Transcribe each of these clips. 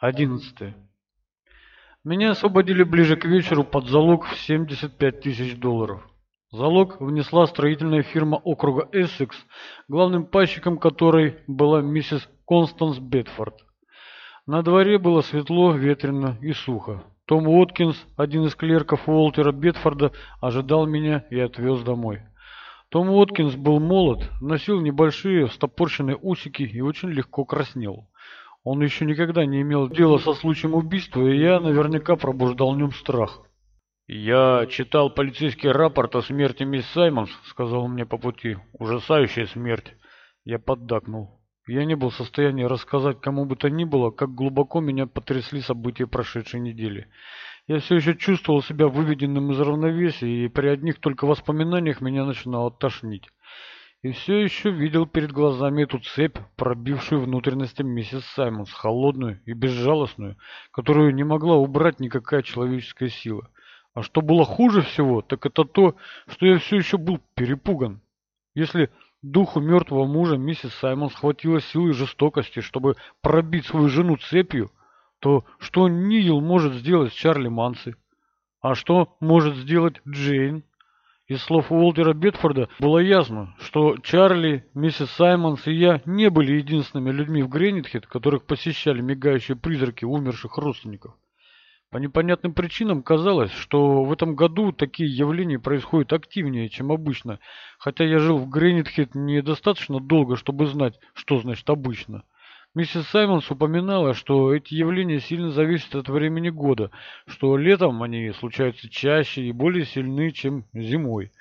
11. Меня освободили ближе к вечеру под залог в 75 тысяч долларов. Залог внесла строительная фирма округа Эссекс, главным пайщиком которой была миссис Констанс Бетфорд. На дворе было светло, ветрено и сухо. Том Уоткинс, один из клерков Уолтера Бетфорда, ожидал меня и отвез домой. Том Уоткинс был молод, носил небольшие встопорщенные усики и очень легко краснел. Он еще никогда не имел дела со случаем убийства, и я наверняка пробуждал в нем страх. «Я читал полицейский рапорт о смерти мисс Саймонс», — сказал мне по пути. «Ужасающая смерть». Я поддакнул. Я не был в состоянии рассказать кому бы то ни было, как глубоко меня потрясли события прошедшей недели. Я все еще чувствовал себя выведенным из равновесия, и при одних только воспоминаниях меня начинало тошнить и все еще видел перед глазами эту цепь, пробившую внутренности миссис Саймонс, холодную и безжалостную, которую не могла убрать никакая человеческая сила. А что было хуже всего, так это то, что я все еще был перепуган. Если духу мертвого мужа миссис Саймонс хватило силы и жестокости, чтобы пробить свою жену цепью, то что Нил может сделать с Чарли Манси? А что может сделать Джейн? Из слов Уолтера Бетфорда было ясно, что Чарли, миссис Саймонс и я не были единственными людьми в Гренитхед, которых посещали мигающие призраки умерших родственников. По непонятным причинам казалось, что в этом году такие явления происходят активнее, чем обычно, хотя я жил в Гренитхед недостаточно долго, чтобы знать, что значит обычно. Миссис Саймонс упоминала, что эти явления сильно зависят от времени года, что летом они случаются чаще и более сильны, чем зимой.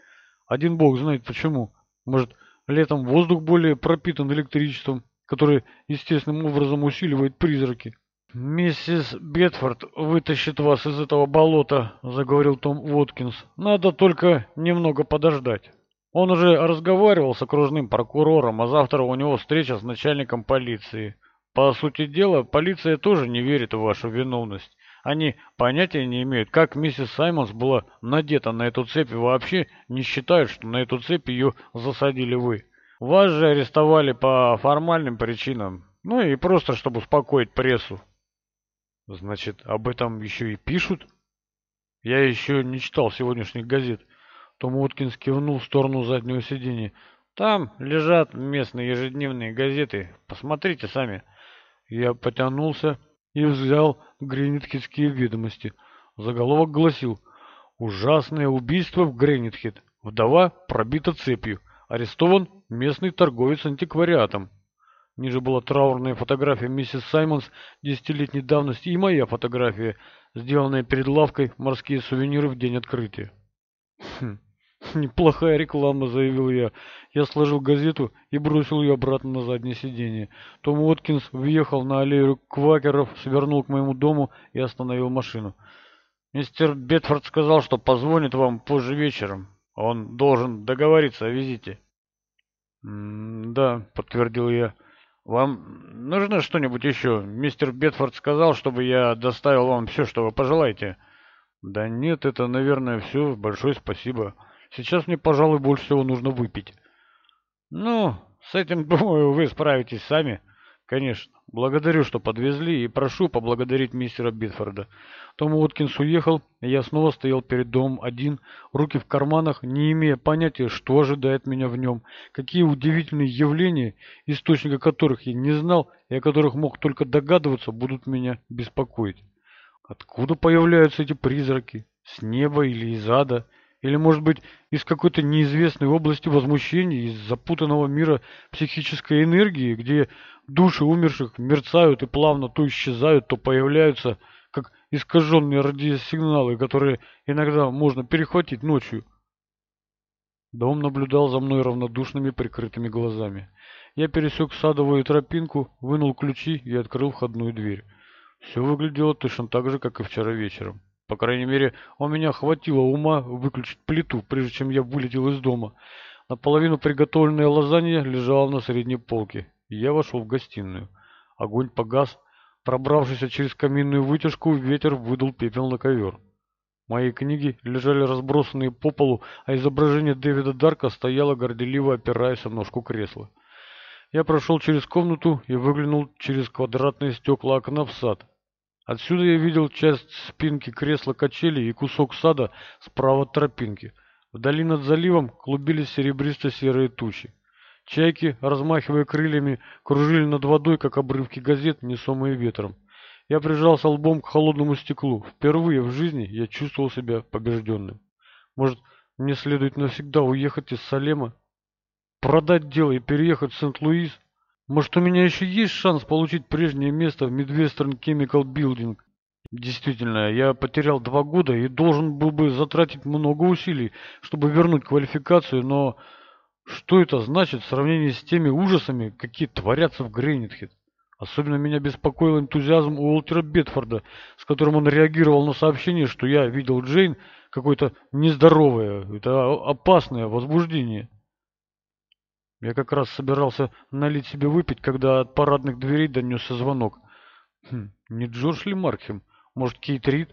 Один бог знает почему. Может, летом воздух более пропитан электричеством, которое естественным образом усиливает призраки. «Миссис Бетфорд вытащит вас из этого болота», — заговорил Том Уоткинс. «Надо только немного подождать». Он уже разговаривал с окружным прокурором, а завтра у него встреча с начальником полиции. По сути дела, полиция тоже не верит в вашу виновность. Они понятия не имеют, как миссис Саймонс была надета на эту цепь и вообще не считают, что на эту цепь ее засадили вы. Вас же арестовали по формальным причинам, ну и просто, чтобы успокоить прессу. Значит, об этом еще и пишут? Я еще не читал сегодняшних газет. Том Уоткинс кивнул в сторону заднего сиденья. «Там лежат местные ежедневные газеты. Посмотрите сами». Я потянулся и взял Гринитхедские ведомости. Заголовок гласил «Ужасное убийство в Гринитхед. Вдова пробита цепью. Арестован местный торговец антиквариатом». Ниже была траурная фотография миссис Саймонс десятилетней давности и моя фотография, сделанная перед лавкой «Морские сувениры в день открытия». «Неплохая реклама», — заявил я. Я сложил газету и бросил ее обратно на заднее сиденье. Том Уоткинс въехал на аллею квакеров, свернул к моему дому и остановил машину. «Мистер Бетфорд сказал, что позвонит вам позже вечером. Он должен договориться о визите». «Да», — подтвердил я. «Вам нужно что-нибудь еще? Мистер Бетфорд сказал, чтобы я доставил вам все, что вы пожелаете». «Да нет, это, наверное, все. Большое спасибо». Сейчас мне, пожалуй, больше всего нужно выпить. Ну, с этим, думаю, вы справитесь сами. Конечно. Благодарю, что подвезли, и прошу поблагодарить мистера Битфорда. Том Уоткинс уехал, и я снова стоял перед домом один, руки в карманах, не имея понятия, что ожидает меня в нем, какие удивительные явления, источника которых я не знал и о которых мог только догадываться, будут меня беспокоить. Откуда появляются эти призраки? С неба или из ада? Или, может быть, из какой-то неизвестной области возмущений, из запутанного мира психической энергии, где души умерших мерцают и плавно то исчезают, то появляются, как искаженные радиосигналы, которые иногда можно перехватить ночью. Дом наблюдал за мной равнодушными прикрытыми глазами. Я пересек садовую тропинку, вынул ключи и открыл входную дверь. Все выглядело точно так же, как и вчера вечером. По крайней мере, у меня хватило ума выключить плиту, прежде чем я вылетел из дома. Наполовину приготовленная лазанья лежала на средней полке, я вошел в гостиную. Огонь погас. Пробравшись через каминную вытяжку, ветер выдул пепел на ковер. Мои книги лежали разбросанные по полу, а изображение Дэвида Дарка стояло горделиво опираясь о ножку кресла. Я прошел через комнату и выглянул через квадратные стекла окна в сад. Отсюда я видел часть спинки кресла качели и кусок сада справа от тропинки. Вдали над заливом клубились серебристо-серые тучи. Чайки, размахивая крыльями, кружили над водой, как обрывки газет, несомые ветром. Я прижался лбом к холодному стеклу. Впервые в жизни я чувствовал себя побежденным. Может, мне следует навсегда уехать из Салема, продать дело и переехать в Сент-Луис? Может, у меня еще есть шанс получить прежнее место в Midwestern Chemical Building? Действительно, я потерял два года и должен был бы затратить много усилий, чтобы вернуть квалификацию, но что это значит в сравнении с теми ужасами, какие творятся в Грейнитхед? Особенно меня беспокоил энтузиазм Уолтера Бетфорда, с которым он реагировал на сообщение, что я видел Джейн какое-то нездоровое, это опасное возбуждение. Я как раз собирался налить себе выпить, когда от парадных дверей донесся звонок. Хм, не Джордж ли Маркхем? Может, Кейт Рид?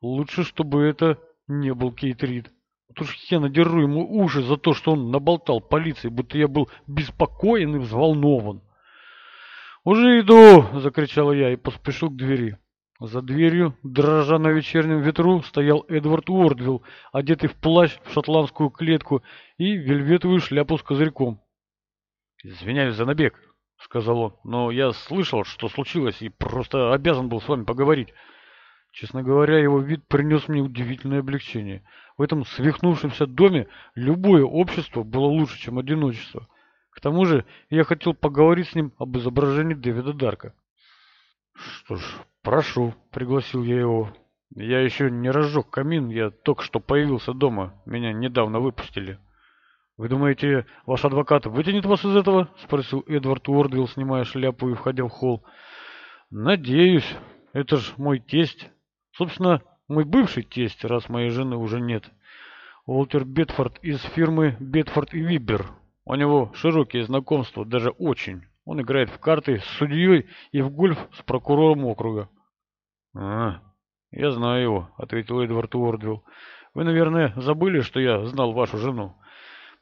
Лучше, чтобы это не был Кейт Рид. Вот уж я надеру ему уши за то, что он наболтал полиции, будто я был беспокоен и взволнован. «Уже иду!» — закричал я и поспешил к двери. За дверью, дрожа на вечернем ветру, стоял Эдвард Уордвилл, одетый в плащ, в шотландскую клетку и вельветовую шляпу с козырьком. «Извиняюсь за набег», — сказал он, — «но я слышал, что случилось, и просто обязан был с вами поговорить». Честно говоря, его вид принес мне удивительное облегчение. В этом свихнувшемся доме любое общество было лучше, чем одиночество. К тому же я хотел поговорить с ним об изображении Дэвида Дарка. «Что ж, прошу», — пригласил я его. «Я еще не разжег камин, я только что появился дома, меня недавно выпустили». «Вы думаете, ваш адвокат вытянет вас из этого?» — спросил Эдвард Уордвилл, снимая шляпу и входя в холл. «Надеюсь. Это ж мой тесть. Собственно, мой бывший тесть, раз моей жены уже нет. Уолтер Бетфорд из фирмы Бетфорд и Вибер. У него широкие знакомства, даже очень. Он играет в карты с судьей и в гольф с прокурором округа. «А, я знаю его», — ответил Эдвард Уордвилл. «Вы, наверное, забыли, что я знал вашу жену.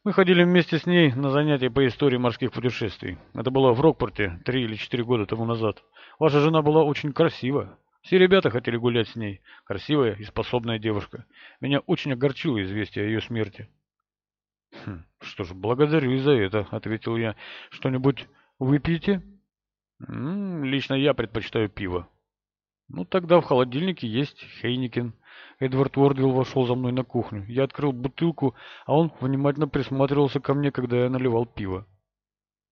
Мы ходили вместе с ней на занятия по истории морских путешествий. Это было в Рокпорте три или четыре года тому назад. Ваша жена была очень красива. Все ребята хотели гулять с ней. Красивая и способная девушка. Меня очень огорчило известие о ее смерти». «Хм, «Что ж, благодарю за это», — ответил я. «Что-нибудь выпьете?» М -м, «Лично я предпочитаю пиво». «Ну, тогда в холодильнике есть Хейникен». Эдвард Уордвилл вошел за мной на кухню. Я открыл бутылку, а он внимательно присматривался ко мне, когда я наливал пиво.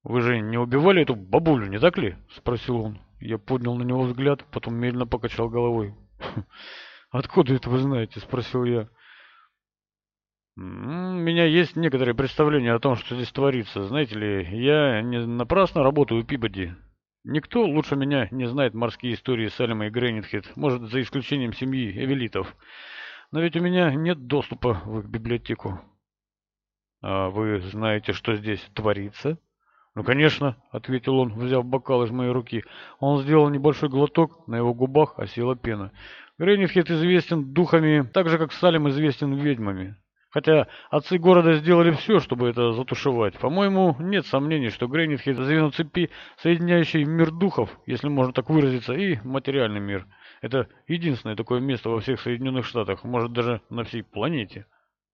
«Вы же не убивали эту бабулю, не так ли?» — спросил он. Я поднял на него взгляд, потом медленно покачал головой. «Откуда это вы знаете?» — спросил я. У меня есть некоторые представления о том, что здесь творится. Знаете ли, я не напрасно работаю у Пибоди. Никто лучше меня не знает морские истории Салема и Грейнитхед, может, за исключением семьи Эвелитов. Но ведь у меня нет доступа в их библиотеку. А вы знаете, что здесь творится? Ну, конечно, ответил он, взяв бокал из моей руки. Он сделал небольшой глоток, на его губах осела пена. Грейнитхед известен духами, так же, как Салем известен ведьмами. Хотя отцы города сделали все, чтобы это затушевать. По-моему, нет сомнений, что Грейнитхед звено цепи, соединяющий мир духов, если можно так выразиться, и материальный мир. Это единственное такое место во всех Соединенных Штатах, может даже на всей планете.